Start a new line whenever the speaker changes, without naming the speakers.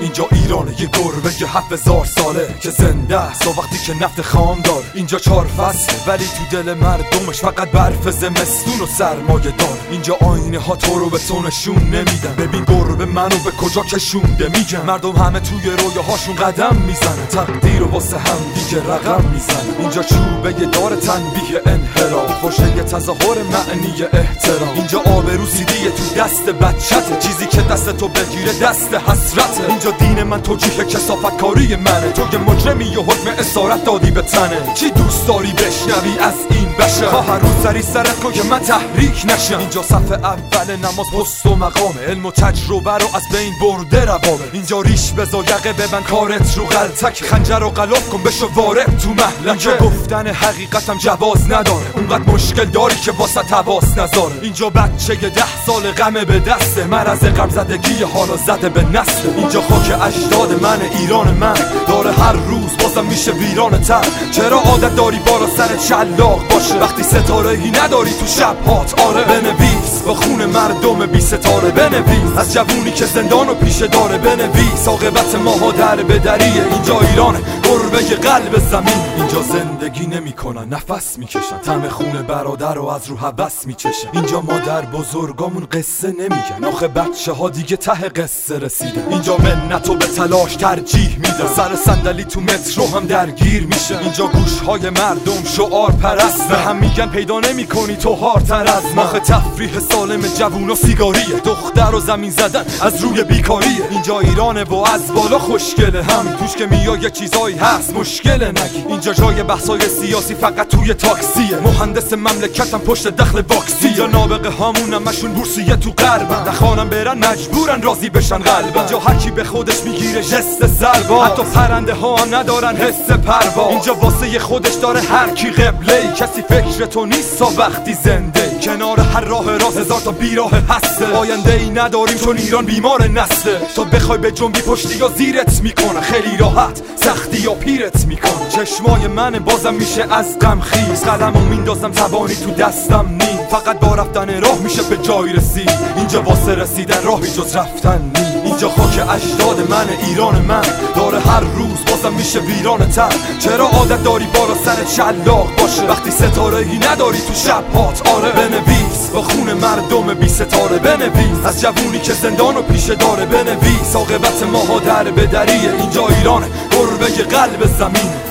اینجا ایرانه یه گربه یه هفت هزار ساله که زنده است. وقتی که نفت خام دار. اینجا چهار فصل ولی تو دل مردمش فقط برف زمستون و سرمایه دار. اینجا آینه ها تو رو به تو نشون نمیدن. ببین گربه منو به کجا کشونده میگن. مردم همه توی رویاهاشون قدم می‌زنه تقدیر و واسه هم دیگه رقم می‌زنه اینجا چوبه دار تنبیه انحراف. یه تظاهر معنی احترام. اینجا آبرو سیدیه تو دست بچته. چیزی که دست تو بگیره دست حسرته. اینجا دین من توجیه کسافت کاری منه. تو یه مجرمی و حکم اسارت دادی به تنه. چی دوست داری بشنوی از این بشه ها هر روز سری سرت کن که من تحریک نشم. اینجا صف اول نماز پست و مقام علم و تجربه رو از بین برده روابه اینجا ریش بزا یقه ببن کارت رو غلطک. خنجر و غلاف کن بشو وارد تو محلکه گفتن حقیقتم جواز نداره. اونقدر مشکل داری که واسه تواس نذاره. اینجا بچه ده سال غمه به دسته. مرز غم زدگی حالا زده به نسل اینجا خاک اجداد من ایران من داره هر روز بازم میشه ویران تن. چرا عادت داری بالا سر چلاق باشه؟ وقتی ستاره ای نداری تو شب هات. آره بنویس با خون مردم بی ستاره. بنویس از جوونی که زندان و پیشه داره. بنویس عاقبت ماها در به دریه. اینجا ایرانه گربه قلب زمین. اینجا زندگی نمی‌کنن نفس می‌کشن. تم خون برادر رو از رو حبس میچشن. اینجا مادر بزرگامون قصه نمیگن. آخه بچه ها دیگه ته قصه رسیدن. اینجا منت و به تلاش ترجیح میدن. سر صندلی تو مترو هم درگیر میشه. اینجا گوش های مردم شعار پرست. به هم میگن پیدا نمی‌کنی تو هارتر از مخ تفریح سالم جوون و سیگاریه. دختر و زمین زدن از روی بیکاریه. اینجا ایرانه و از بالا خوشگله. هم توش که میا یه چیزایی هست. مشکل نگی اینجا جای بحثای سیاسی فقط توی تاکسیه. مهندس مملکتم پشت دخل واکسی یا نابغه هامون همشون بورسیه تو غربن. نخوانم برن مجبورن راضی بشن قلب اینجا هر کی به خودش می‌گیره جست سربا حتی پرنده ها ندارن حس پروا. اینجا واسه خودش داره هر کی قبله کسی فکر تو نیست تا وقتی زنده کنار هر راه راز هزار تا بیراه هسته. آینده ای نداریم چون ایران بیمار نسله. تا بخوای به جنبی پشتی یا زیرت می‌کنه. خیلی راحت سختی یا پیرت می‌کنه چشمای من بازم میشه از غم خیز. قلم و میندازم زبانی تو دستم نی فقط با رفتن راه میشه به جای رسید. اینجا واسه رسیدن راهی جز رفتن نی اینجا خاک اجداد من ایران من. داره هر روز بازم میشه ویران تن چرا عادت داری بالا سر چلاق باشه؟ وقتی ستاره ای نداری تو شب هات. آره بنویس. با خون مردم بی ستاره بنویس. از جوونی که زندان و پیشه داره بنویس. عاقبت ماها در به دریه. اینجا ایران گربه قلب زمین